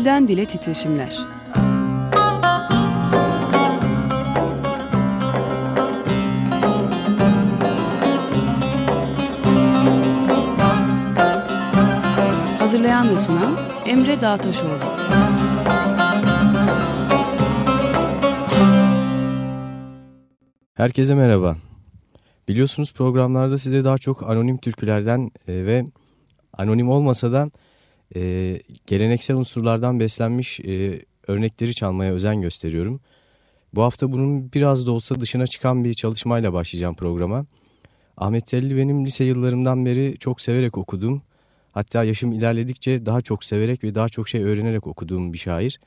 Dilden Dile Titreşimler Hazırlayan ve sunan Emre Dağtaşoğlu Herkese merhaba. Biliyorsunuz programlarda size daha çok anonim türkülerden e, ve anonim olmasa da e, geleneksel unsurlardan beslenmiş e, örnekleri çalmaya özen gösteriyorum. Bu hafta bunun biraz da olsa dışına çıkan bir çalışmayla başlayacağım programa. Ahmet Telli benim lise yıllarımdan beri çok severek okudum. Hatta yaşım ilerledikçe daha çok severek ve daha çok şey öğrenerek okuduğum bir şair.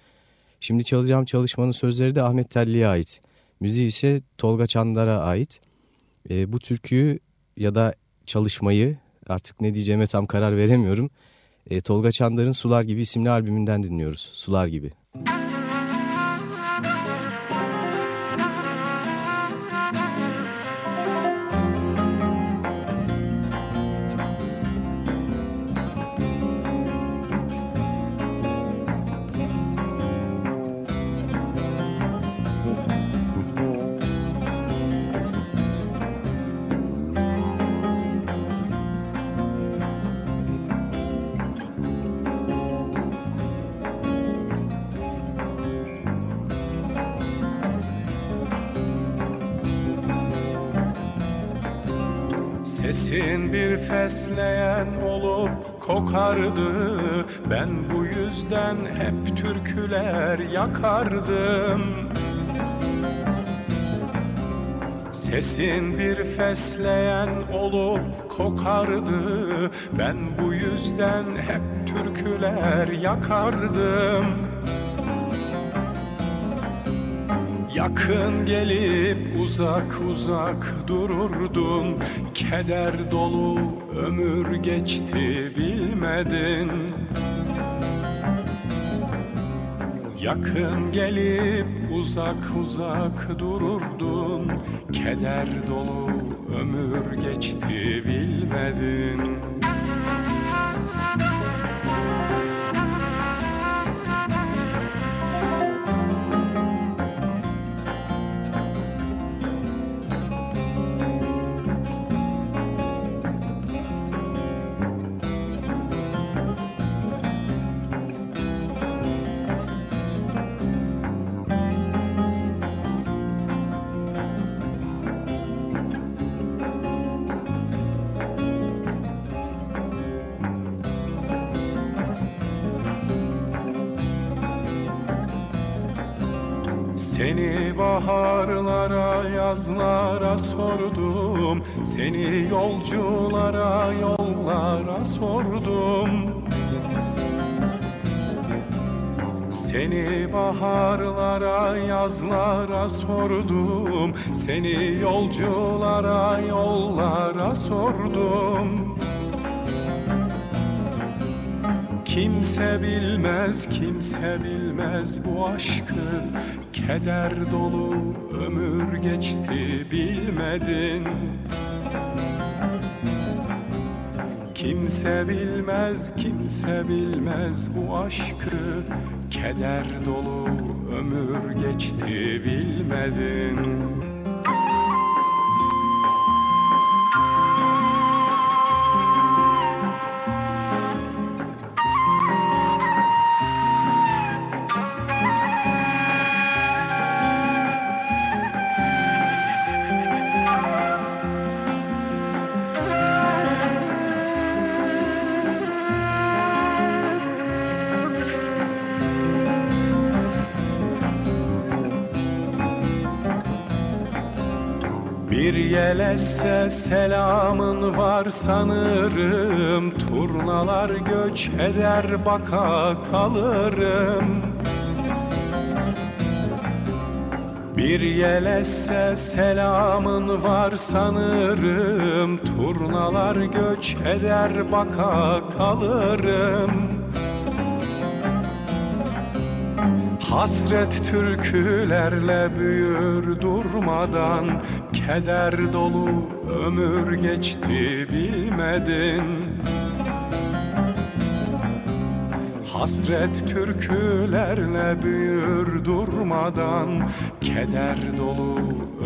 Şimdi çalacağım çalışmanın sözleri de Ahmet Telli'ye ait. Müziği ise Tolga Çandar'a ait. E, bu türküyü ya da çalışmayı artık ne diyeceğime tam karar veremiyorum. E, Tolga Çandar'ın Sular Gibi isimli albümünden dinliyoruz. Sular Gibi. Müzik bir fesleyen olup kokardı. Ben bu yüzden hep türküler yakardım. Sesin bir fesleyen olup kokardı. Ben bu yüzden hep türküler yakardım Yakın gelip uzak uzak dururdun Keder dolu ömür geçti bilmedin. Yakın gelip uzak uzak dururdun Keder dolu ömür geçti bilmedin Seni baharlara, yazlara sordum. Seni yolculara, yollara sordum. Seni baharlara, yazlara sordum. Seni yolculara, yollara sordum Kimse bilmez, kimse bilmez bu aşkı. Keder dolu ömür geçti bilmedin. Kimse bilmez, kimse bilmez bu aşkı. Keder dolu ömür geçti bilmedin Bir yelesse selamın var sanırım. Turnalar göç eder baka kalırım. Bir yelesse selamın var sanırım. Turnalar göç eder baka kalırım. Hasret türkülerle büyür durmadan Keder dolu ömür geçti bilmedin. Hasret türkülerle büyür durmadan Keder dolu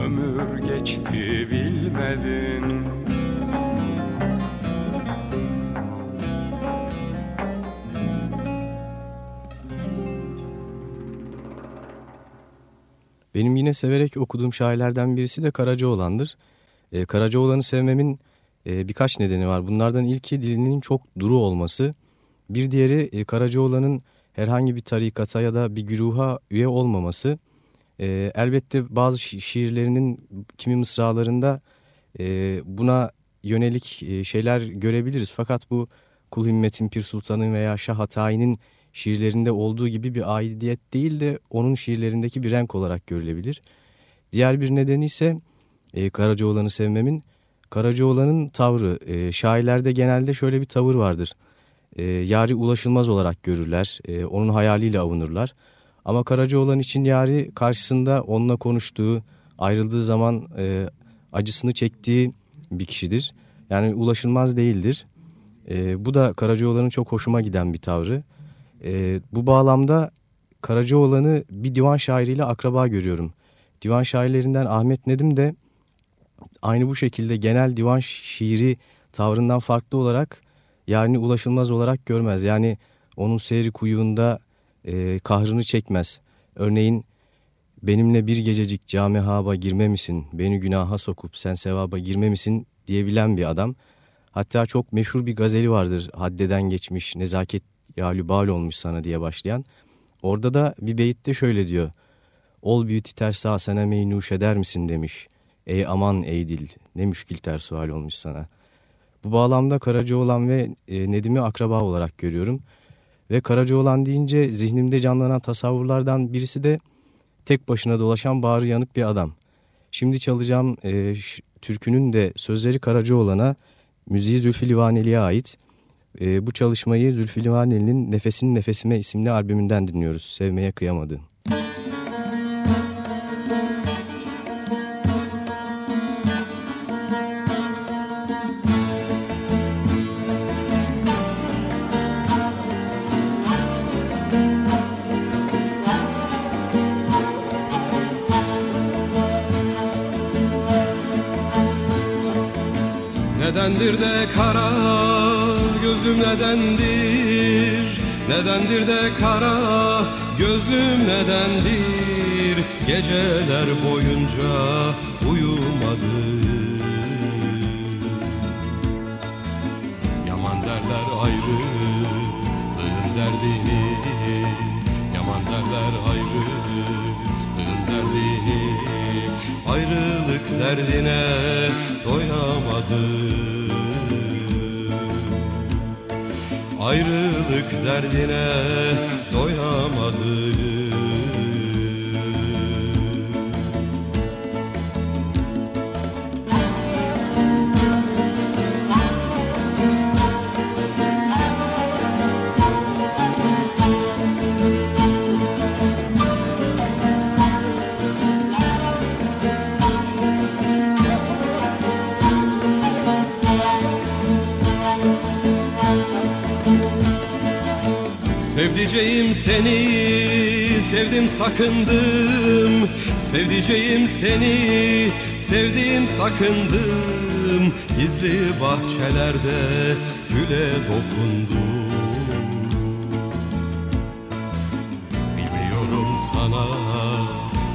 ömür geçti bilmedin Benim yine severek okuduğum şairlerden birisi de Karacaoğlan'dır. E, Karacaoğlan'ı sevmemin e, birkaç nedeni var. Bunlardan ilki dilinin çok duru olması. Bir diğeri e, Karacaoğlan'ın herhangi bir tarikata ya da bir güruha üye olmaması. E, elbette bazı şi şiirlerinin kimi mısralarında e, buna yönelik e, şeyler görebiliriz. Fakat bu Kul Himmet'in, Pir Sultan'ın veya Şah Hatayi'nin şiirlerinde olduğu gibi bir aidiyet değil de onun şiirlerindeki bir renk olarak görülebilir. Diğer bir nedeni ise e, Karacaoğlan'ı sevmemin. Karacaoğlan'ın tavrı. E, şairlerde genelde şöyle bir tavır vardır. E, yari ulaşılmaz olarak görürler. E, onun hayaliyle avunurlar. Ama Karacaoğlan için yari karşısında onunla konuştuğu, ayrıldığı zaman e, acısını çektiği bir kişidir. Yani ulaşılmaz değildir. E, bu da Karacaoğlan'ın çok hoşuma giden bir tavrı. E, bu bağlamda Karacaoğlan'ı bir divan şairiyle akraba görüyorum. Divan şairlerinden Ahmet Nedim de aynı bu şekilde genel divan şiiri tavrından farklı olarak yani ulaşılmaz olarak görmez. Yani onun seyri kuyuğunda e, kahrını çekmez. Örneğin benimle bir gececik cami haba girme misin, beni günaha sokup sen sevaba girme misin diyebilen bir adam. Hatta çok meşhur bir gazeli vardır haddeden geçmiş nezaket yalübal olmuş sana diye başlayan. Orada da bir beyitte şöyle diyor. Ol büyütü tersa sana meynuş eder misin demiş. Ey aman ey dil ne müşkil ters sual olmuş sana. Bu bağlamda Karacaoğlan ve e, Nedim'i akraba olarak görüyorum. Ve Karacaoğlan deyince zihnimde canlanan tasavvurlardan birisi de tek başına dolaşan bağrı yanık bir adam. Şimdi çalacağım e, türkünün de sözleri Karacaoğlan'a, müziği Zülfü Livaneli'ye ait. E, bu çalışmayı Zülfü Livaneli'nin Nefesin Nefesime isimli albümünden dinliyoruz. Sevmeye kıyamadım. Nedendir de kara gözlüm nedendir? Nedendir de kara gözlüm nedendir? Geceler boyunca uyumadım Yaman derler ayrı derdini. Yaman derler ayrı derdini. Ayrılık derdine doyamadım Ayrılık derdine doyamadım Sevdiceğim seni, sevdim sakındım. Sevdiceğim seni, sevdim sakındım. Gizli bahçelerde güle dokundum. Bilmiyorum sana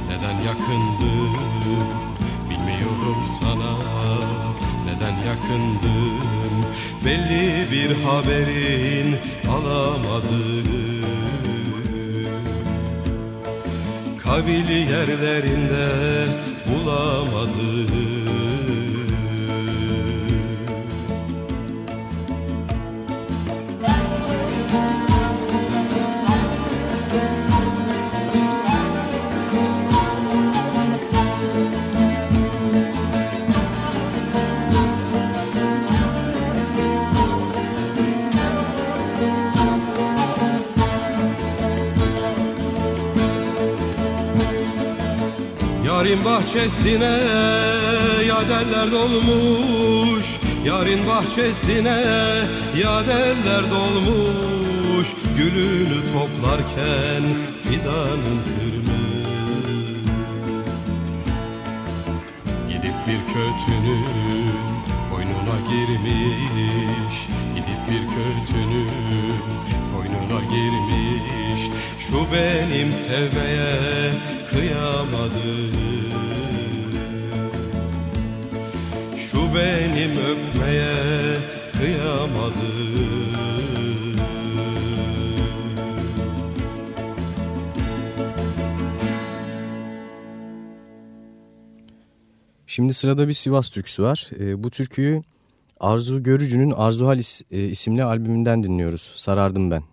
neden yakındım. Bilmiyorum sana neden yakındım. Belli bir haberin alamadım Kabili yerlerinde bulamadım bahçesine yadeller dolmuş. Yarın bahçesine yadeller dolmuş. Gülünü toplarken fidanın kırmızı Gidip bir kötünün koynuna girmiş. Gidip bir kötünün koynuna girmiş. Şu benim sevmeye kıyamadı benim öpmeye kıyamadı Şimdi sırada bir Sivas türküsü var. E, bu türküyü Arzu Görücü'nün Arzu Halis e, isimli albümünden dinliyoruz. Sarardım ben.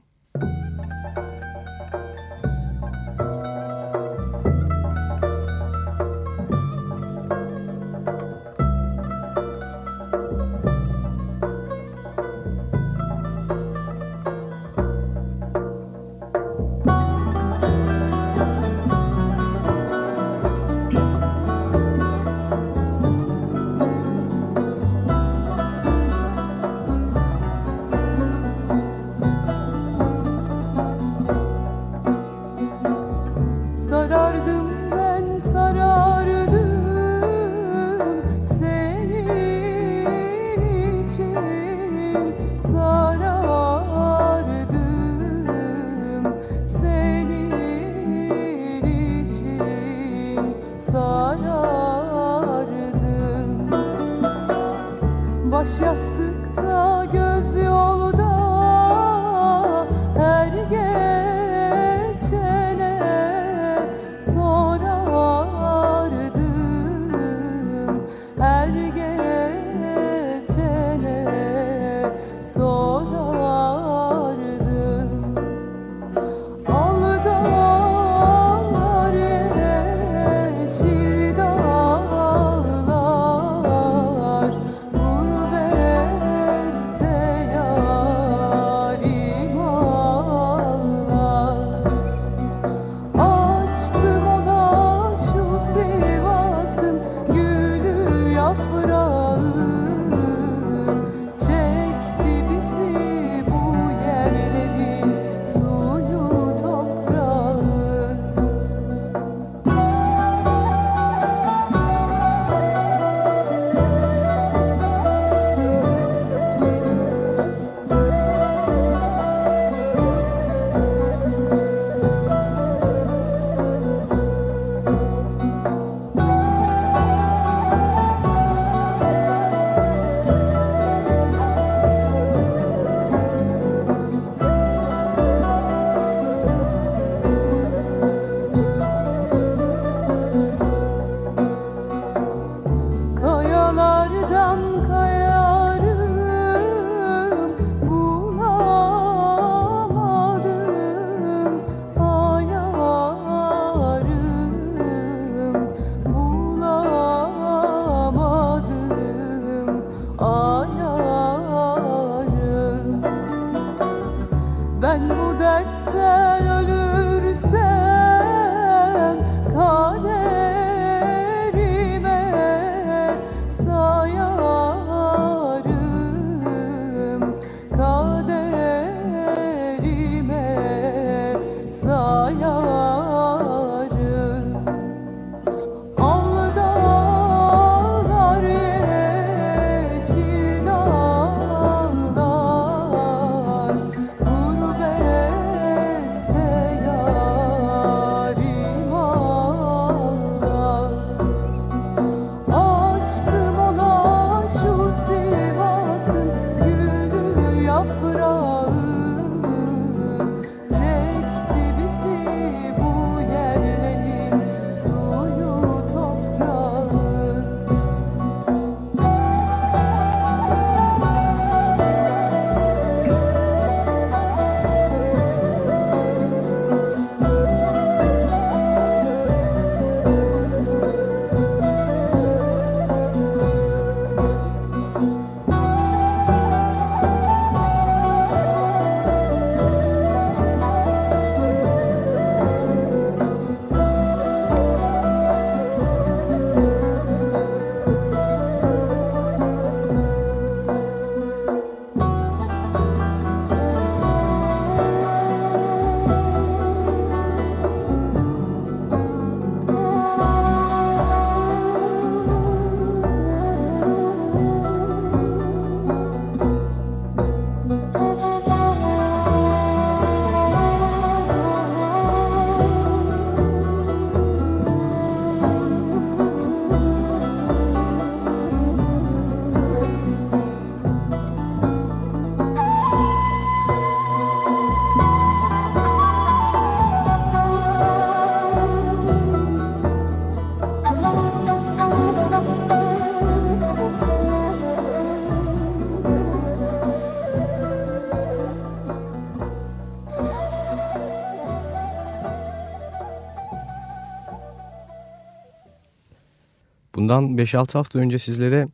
Bundan 5-6 hafta önce sizlere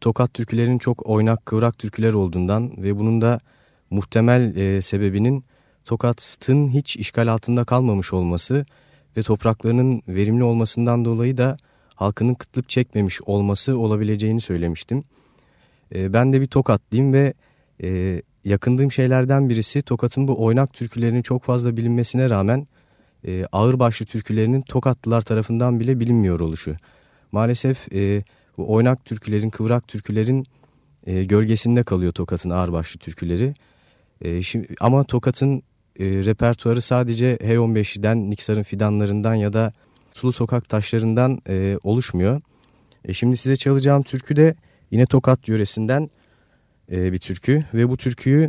Tokat türkülerinin çok oynak kıvrak türküler olduğundan ve bunun da muhtemel e, sebebinin Tokat'ın hiç işgal altında kalmamış olması ve topraklarının verimli olmasından dolayı da halkının kıtlık çekmemiş olması olabileceğini söylemiştim. E, ben de bir Tokatlıyım ve e, yakındığım şeylerden birisi Tokat'ın bu oynak türkülerinin çok fazla bilinmesine rağmen e, ağırbaşlı türkülerinin Tokatlılar tarafından bile bilinmiyor oluşu. Maalesef e, bu oynak türkülerin, kıvrak türkülerin e, gölgesinde kalıyor Tokat'ın ağırbaşlı türküleri. E, şimdi, ama Tokat'ın e, repertuarı sadece H15'den, Niksar'ın fidanlarından ya da Sulu Sokak taşlarından e, oluşmuyor. E, şimdi size çalacağım türkü de yine Tokat yöresinden e, bir türkü ve bu türküyü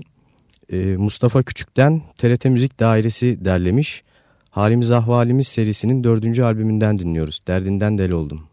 e, Mustafa Küçük'ten TRT Müzik Dairesi derlemiş. Halimiz Ahvalimiz serisinin dördüncü albümünden dinliyoruz. Derdinden del oldum.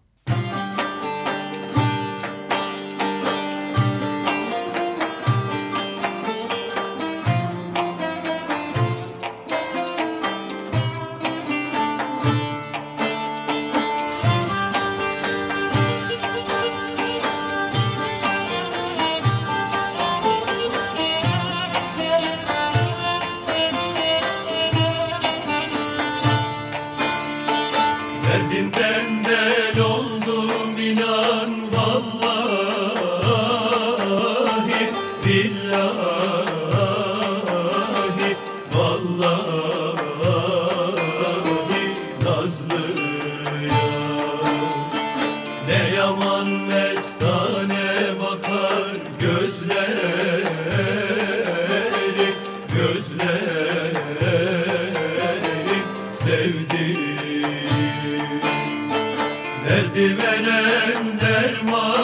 Derdi veren derman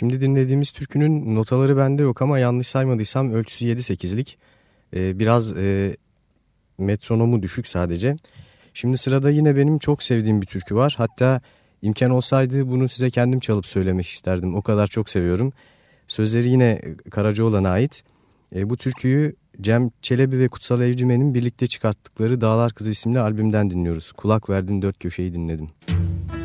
Şimdi dinlediğimiz türkünün notaları bende yok ama yanlış saymadıysam ölçüsü 7-8'lik. Ee, biraz e, metronomu düşük sadece. Şimdi sırada yine benim çok sevdiğim bir türkü var. Hatta imkan olsaydı bunu size kendim çalıp söylemek isterdim. O kadar çok seviyorum. Sözleri yine Karacaoğlan'a ait. E, bu türküyü Cem Çelebi ve Kutsal Evcimen'in birlikte çıkarttıkları Dağlar Kızı isimli albümden dinliyoruz. Kulak verdim dört köşeyi dinledim. köşeyi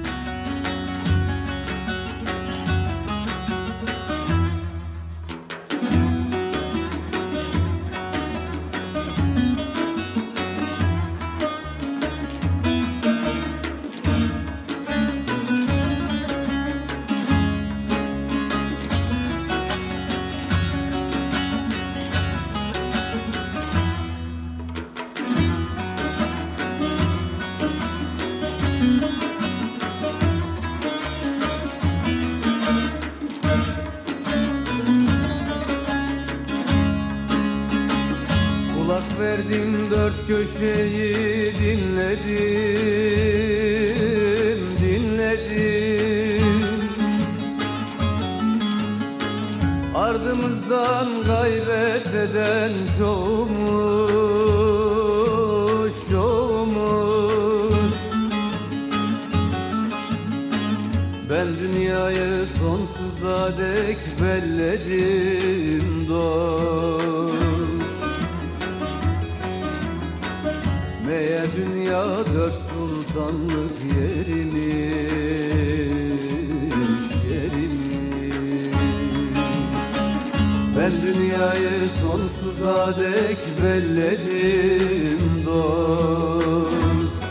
Ben dünyayı sonsuza dek belledim dost.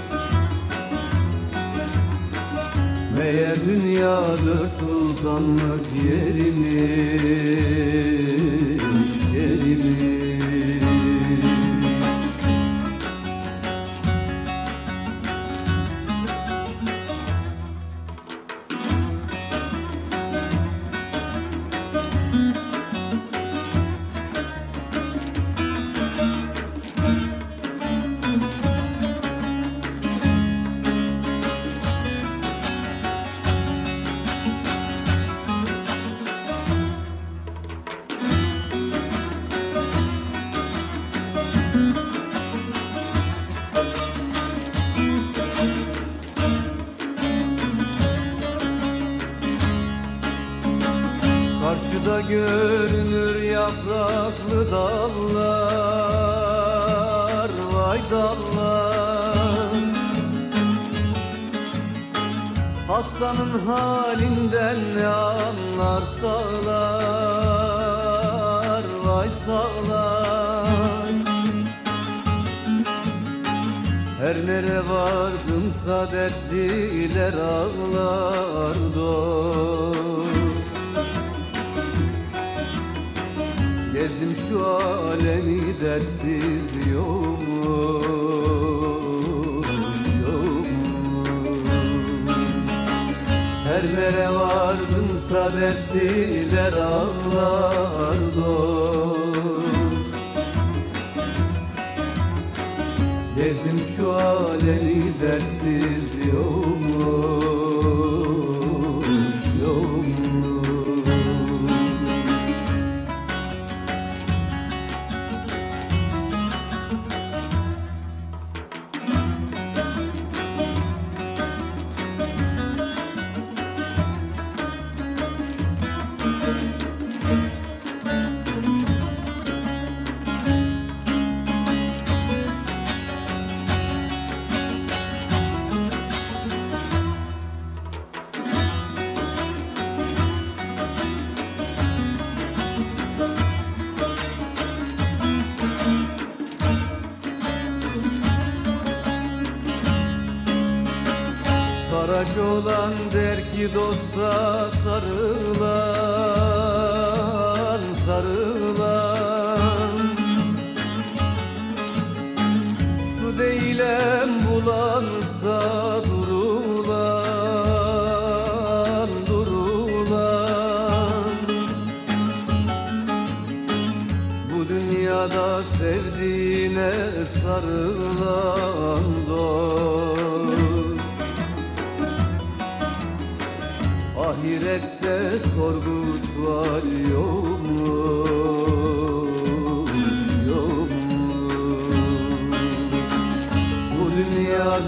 Meğer dünya dört sultanlık yerimiz, yerimiz Her nere vardımsa dertliler ağlar dost. Gezdim şu alemi dersiz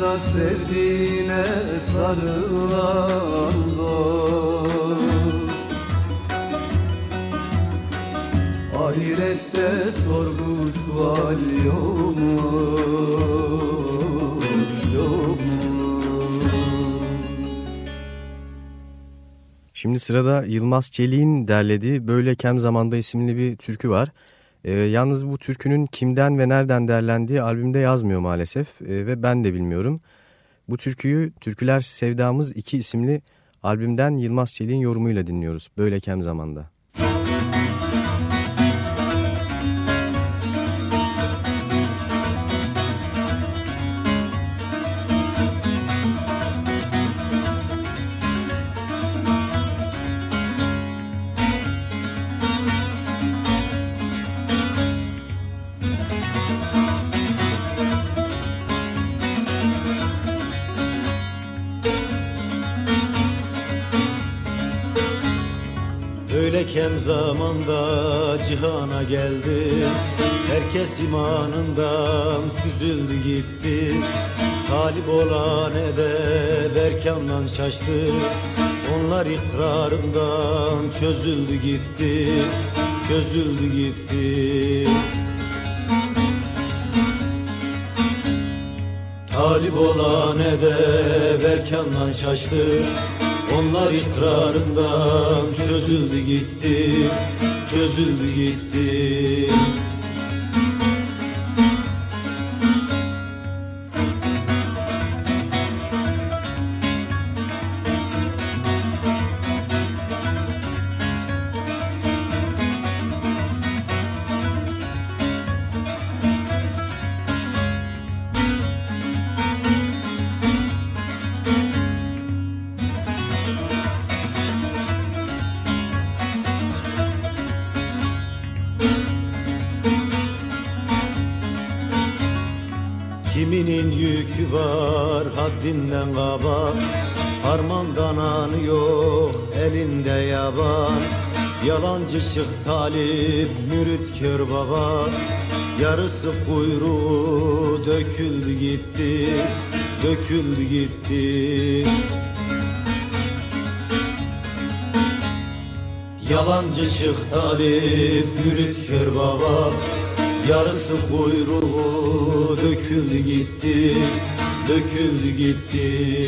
dünyada sevdiğine sarılan dost Ahirette sorgu sual yokmuş yokmuş Şimdi sırada Yılmaz Çelik'in derlediği Böyle Kem Zamanda isimli bir türkü var. Ee, yalnız bu türkünün kimden ve nereden derlendiği albümde yazmıyor maalesef ee, ve ben de bilmiyorum. Bu türküyü Türküler Sevdamız 2 isimli albümden Yılmaz Çelik'in yorumuyla dinliyoruz. Böyle Kem Zamanda. Zamanda cihana geldi. Herkes imanından süzüldü gitti. Talip olan ede berkandan şaştı. Onlar ikrarından çözüldü gitti Çözüldü gitti. Talip olan ede berkandan şaştı onlar ikrarından çözüldü gitti, çözüldü gitti. Yarısı kuyruğu döküldü gitti Döküldü gitti. Yalancı şık talip mürit baba Yarısı kuyruğu döküldü gitti Döküldü gitti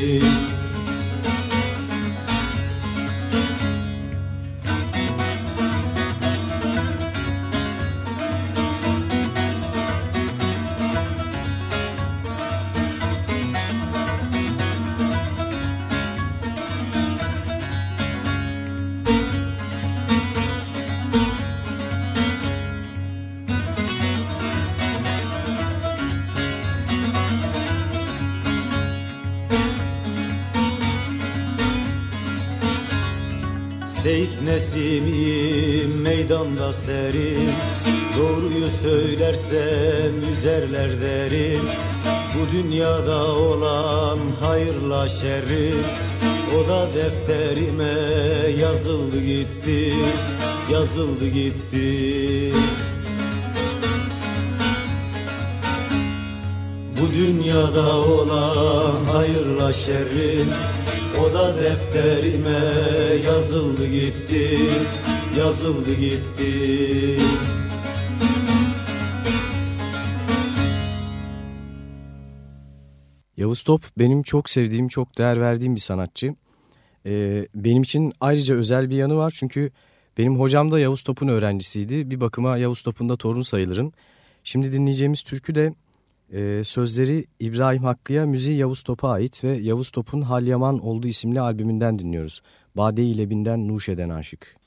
Seyit Nesim'im meydanda serim Doğruyu söylersem üzerler derim Bu dünyada olan hayırla şerri. O da defterime yazıldı gitti Yazıldı gitti. Bu dünyada olan hayırla şerrin O da defterime yazıldı gitti Yazıldı gitti Yavuz Top benim çok sevdiğim, çok değer verdiğim bir sanatçı. Ee, benim için ayrıca özel bir yanı var çünkü benim hocam da Yavuz Top'un öğrencisiydi. Bir bakıma Yavuz Top'un da torun sayılırım. Şimdi dinleyeceğimiz türkü de e, sözleri İbrahim Hakkı'ya, müziği Yavuz Top'a ait ve Yavuz Top'un Hal Yaman olduğu isimli albümünden dinliyoruz. Bade-i Lebinden Nuş Eden Aşık.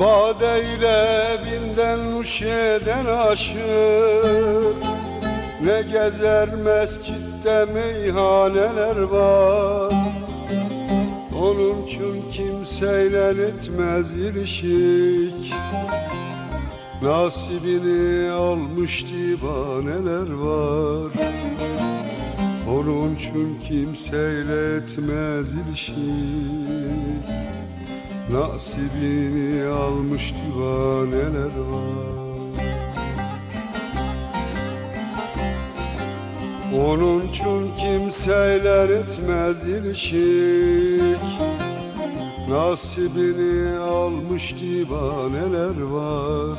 Badeyle binden nuş eden aşık. Ne gezer mescitte meyhaneler var. Onun için kimseyle etmez ilişik. Nasibini almış divaneler var. Onun için kimseyle etmez ilişik Nasibini almış divaneler var. Onun için kimseler etmez ilişik. Nasibini almış divaneler var.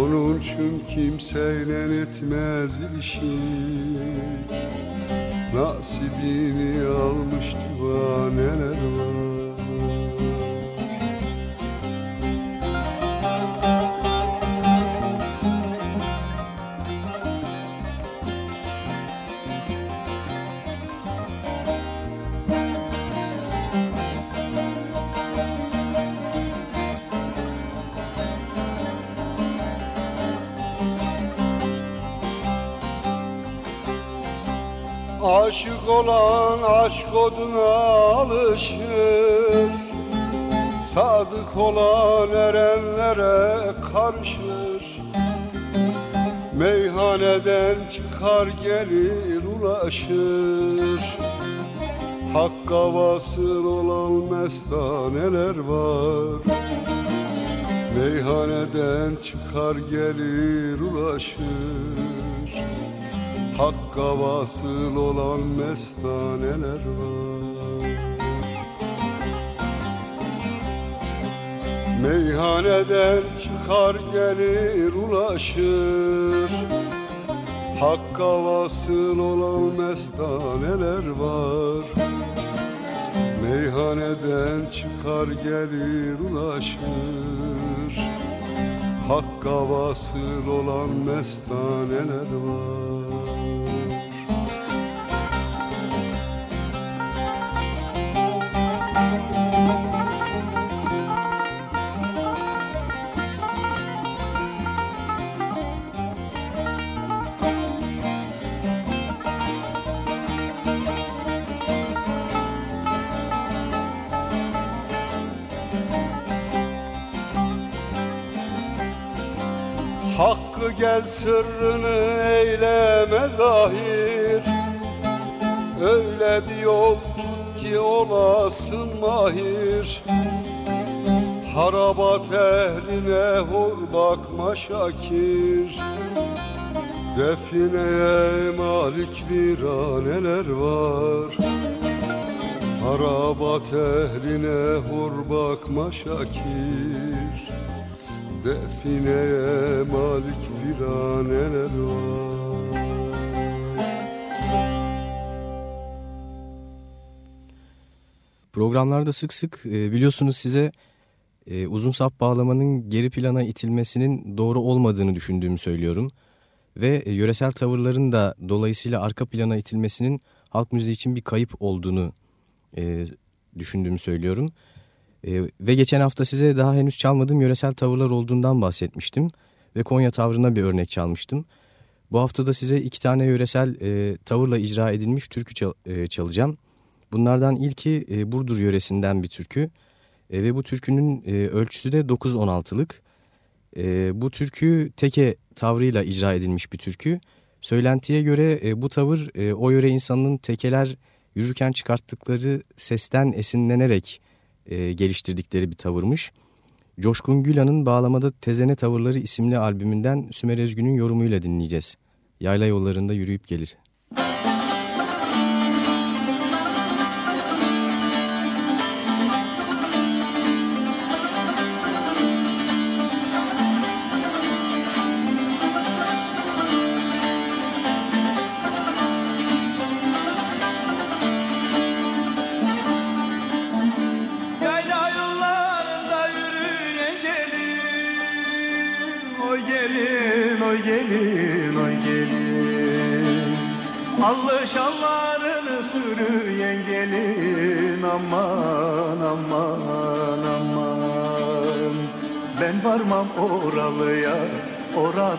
Onun için kimseyle etmez ilişik. Nasibini almış divaneler var Aşık olan aşk oduna alışır. Sadık olan erenlere karışır. Meyhaneden çıkar gelir ulaşır. Hakka vasıl olan mestaneler var. Meyhaneden çıkar gelir ulaşır Hakka vasıl olan mestaneler var. Meyhaneden çıkar gelir ulaşır. Hakka vasıl olan mestaneler var. Meyhaneden çıkar gelir ulaşır. Hakka vasıl olan mestaneler var Hakkı gel sırrını eyleme zahir. Öyle bir yol ki olasın mahir. Harabat ehline hor bakma şakir. Defineye malik viraneler var. Harabat ehline hor bakma şakir. Defineye malik viraneler var Programlarda sık sık e, biliyorsunuz size e, uzun sap bağlamanın geri plana itilmesinin doğru olmadığını düşündüğümü söylüyorum. Ve e, yöresel tavırların da dolayısıyla arka plana itilmesinin halk müziği için bir kayıp olduğunu e, düşündüğümü söylüyorum. E, ve geçen hafta size daha henüz çalmadığım yöresel tavırlar olduğundan bahsetmiştim. Ve Konya tavrına bir örnek çalmıştım. Bu hafta da size iki tane yöresel e, tavırla icra edilmiş türkü çal, e, çalacağım. Bunlardan ilki e, Burdur yöresinden bir türkü. E, ve bu türkünün e, ölçüsü de 9-16'lık. E, bu türkü teke tavrıyla icra edilmiş bir türkü. Söylentiye göre e, bu tavır e, o yöre insanının tekeler yürürken çıkarttıkları sesten esinlenerek e, geliştirdikleri bir tavırmış. Coşkun Gülan'ın Bağlamada Tezene Tavırları isimli albümünden Sümer Özgün'ün yorumuyla dinleyeceğiz. Yayla yollarında yürüyüp gelir.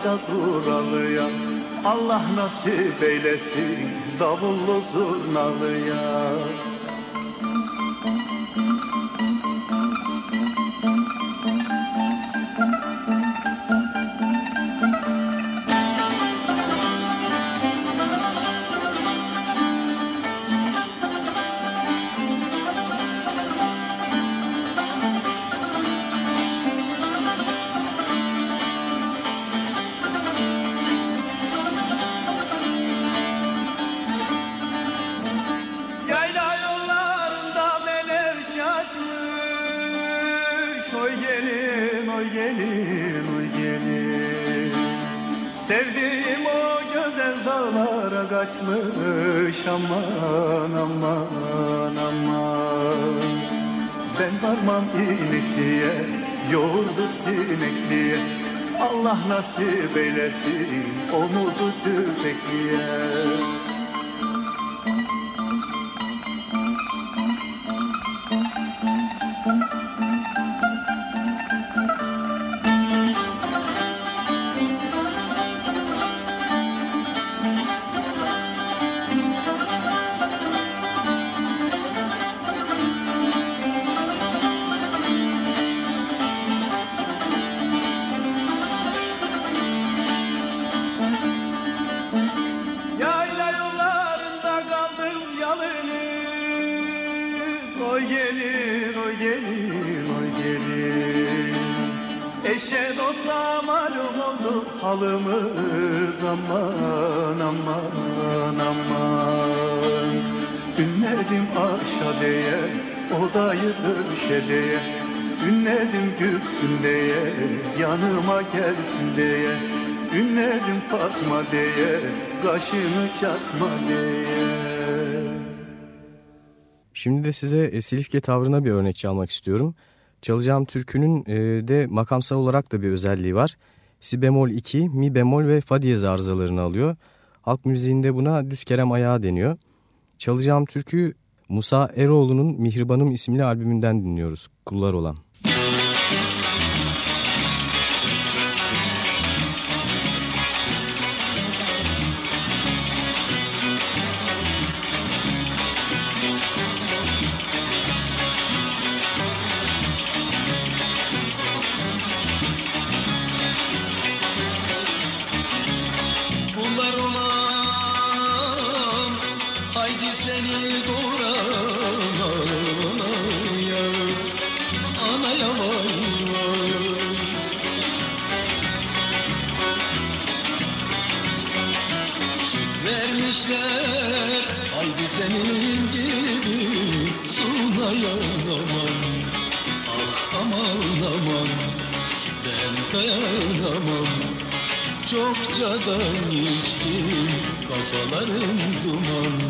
Orada duralıya Allah nasip eylesin Davullu zurnalıya sinekliye Allah nasip eylesin omuzu tüfekliye yanıma gelsin diye Ünledim Fatma diye, kaşını çatma diye Şimdi de size e, Silifke tavrına bir örnek çalmak istiyorum. Çalacağım türkünün e, de makamsal olarak da bir özelliği var. Si bemol 2, mi bemol ve fa diyez arızalarını alıyor. Halk müziğinde buna düz kerem ayağı deniyor. Çalacağım türkü Musa Eroğlu'nun Mihribanım isimli albümünden dinliyoruz. Kullar olan. Da içtim kafalarım duman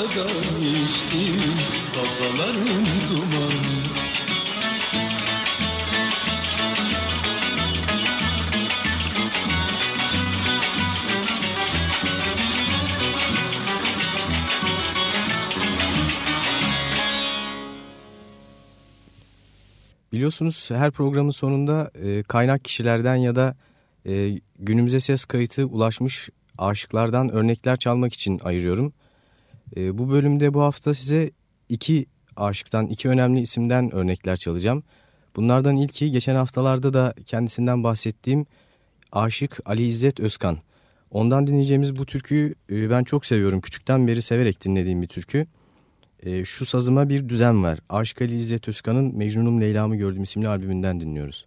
Çokça da içtim kafalarım duman Biliyorsunuz her programın sonunda e, kaynak kişilerden ya da e, günümüze ses kayıtı ulaşmış aşıklardan örnekler çalmak için ayırıyorum. E, bu bölümde bu hafta size iki aşıktan, iki önemli isimden örnekler çalacağım. Bunlardan ilki geçen haftalarda da kendisinden bahsettiğim aşık Ali İzzet Özkan. Ondan dinleyeceğimiz bu türküyü e, ben çok seviyorum. Küçükten beri severek dinlediğim bir türkü. E, şu sazıma bir düzen var. Aşık Ali İzzet Özkan'ın Mecnunum Leyla'mı Gördüm isimli albümünden dinliyoruz.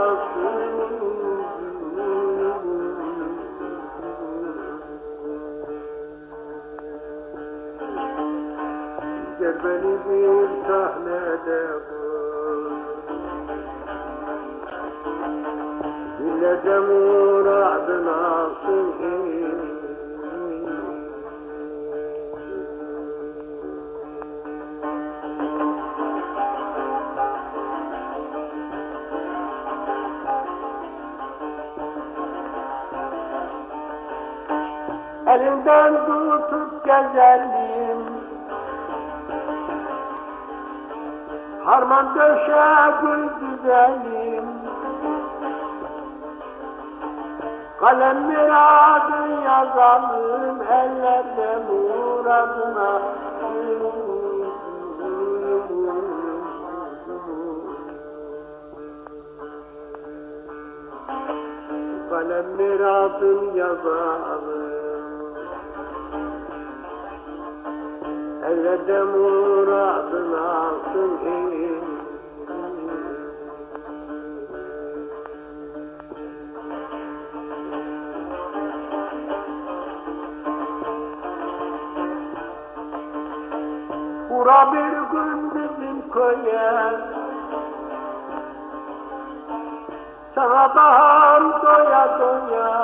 gezerdim Harman döşe gül Kalem miradın yazalım ellerde muradına Kalem miradın yazalım Ellerde muradın alsın Ura bir gün bizim köye. Sana baham doya doya.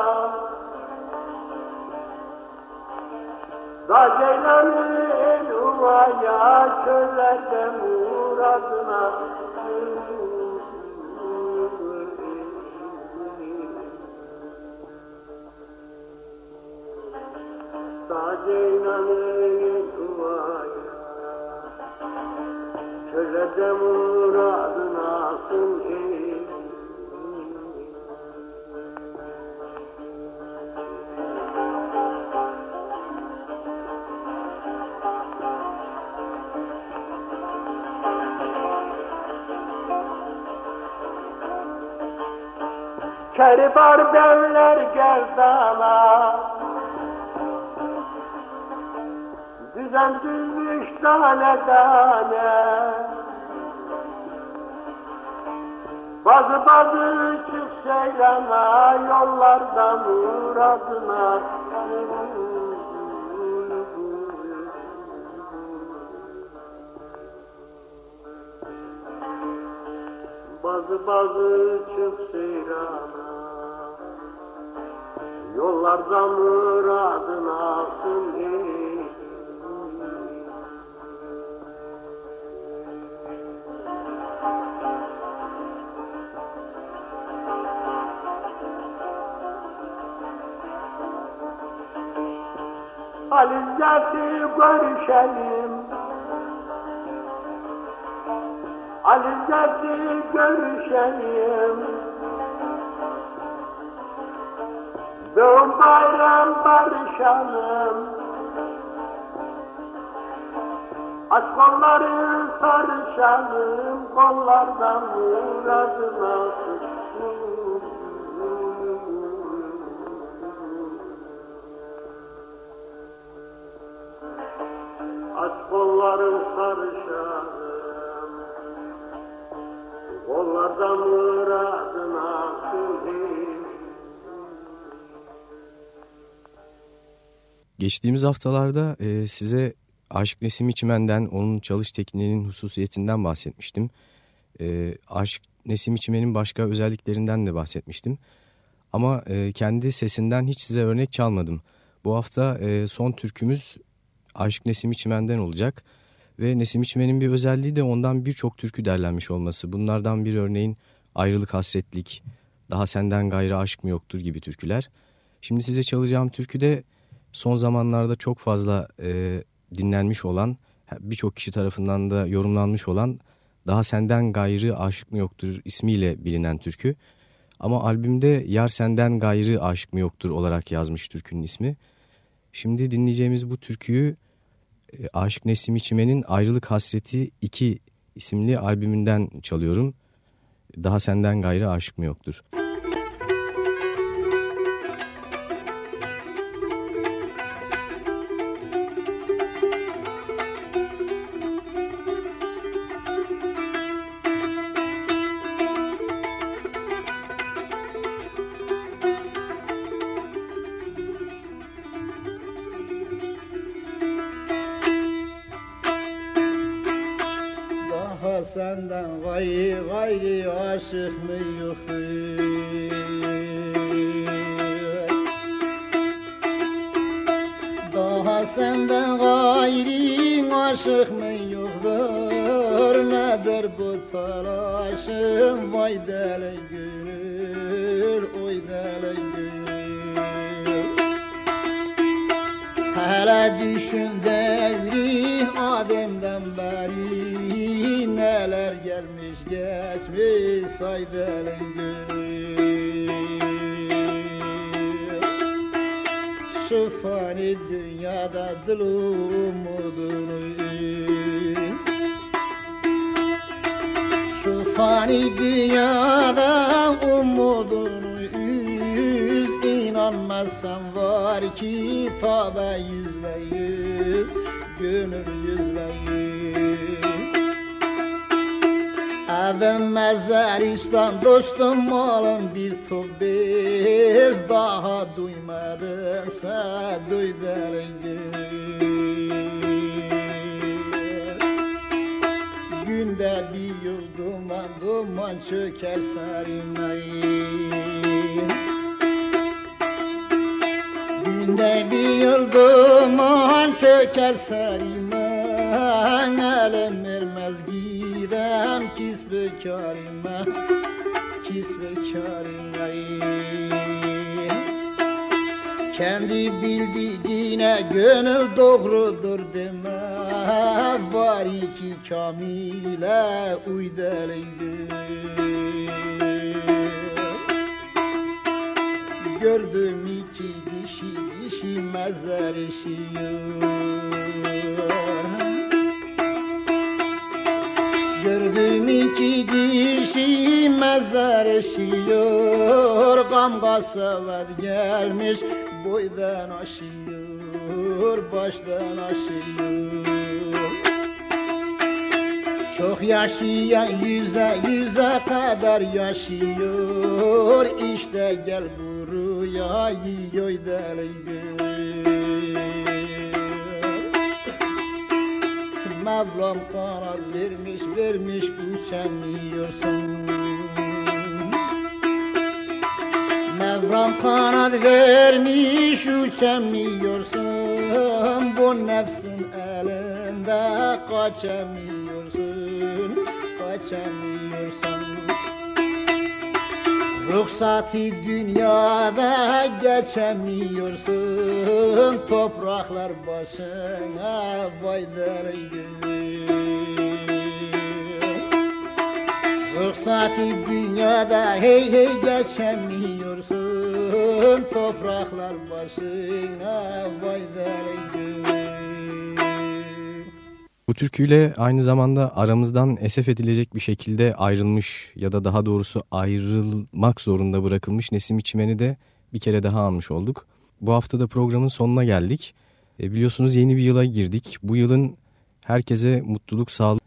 Da Ceylan'ı uvaya çöllerde muradına Da Ceylan'ı el uvaya çöllerde muradına sın Kerbar devler gerdana Düzen düzmüş tane tane. Bazı bazı çık seyrana Yollarda muradına Bazı bazı çık seyrana Yollarda muradına alsın ey. Alizeti görüşelim. Alizeti görüşelim Doğum bayram barışalım. Aç kolları sarışalım Kollardan vuralım Geçtiğimiz haftalarda e, size Aşık Nesim İçmen'den, onun çalış tekniğinin hususiyetinden bahsetmiştim. E, Aşık Nesim İçmen'in başka özelliklerinden de bahsetmiştim. Ama e, kendi sesinden hiç size örnek çalmadım. Bu hafta e, son türkümüz Aşık Nesim İçmen'den olacak. Ve Nesim İçmen'in bir özelliği de ondan birçok türkü derlenmiş olması. Bunlardan bir örneğin Ayrılık Hasretlik, Daha Senden Gayrı Aşk mı Yoktur gibi türküler. Şimdi size çalacağım türkü de son zamanlarda çok fazla e, dinlenmiş olan, birçok kişi tarafından da yorumlanmış olan Daha Senden Gayrı Aşık mı Yoktur ismiyle bilinen türkü. Ama albümde Yar Senden Gayrı Aşık mı Yoktur olarak yazmış türkünün ismi. Şimdi dinleyeceğimiz bu türküyü e, Aşık Nesim İçimen'in Ayrılık Hasreti 2 isimli albümünden çalıyorum. Daha Senden Gayrı Aşık mı Yoktur? senden var ki tabe yüzle yüz Gönül yüzle yüz Evim mezaristan dostum malım bir top bez Daha duymadın sen duy Günde bir yıl duman çöker sarımayı Günde bir yıl duman çöker sarımayı Elim vermez gidem kisbe karime Kisbe karime Kendi bildiğine gönül doğrudur deme Var iki kamile uydeleydi Gördüm iki dişi eşiyor Gördüm iki dişi mezar eşiyor Gamga sever gelmiş boydan aşıyor Baştan aşıyor. Çok yaşayan yüze yüze kadar yaşıyor. İşte gel buraya yiyor deli Mevlam kanat vermiş vermiş uçamıyorsun Mevlam kanat vermiş uçamıyorsun Bu nefsin elinde kaçamıyorsun Kaçamıyorsun Ruhsati dünyada geçemiyorsun. Topraklar başına vay Ruhsati dünyada hey hey geçemiyorsun. Topraklar başına vay türküyle aynı zamanda aramızdan esef edilecek bir şekilde ayrılmış ya da daha doğrusu ayrılmak zorunda bırakılmış Nesim İçmen'i de bir kere daha almış olduk. Bu hafta da programın sonuna geldik. E, biliyorsunuz yeni bir yıla girdik. Bu yılın herkese mutluluk, sağlık